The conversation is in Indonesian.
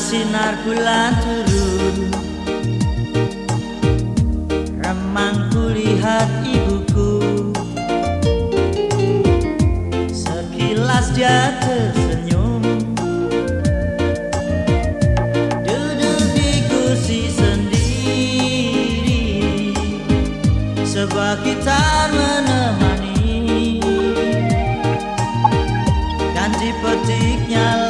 sinar bulan turun. Remang kulihat ibuku. Sekilas dia tersenyum. Duduk di kursi sendiri. Sebuah gitar menemani. Dan dipetiknya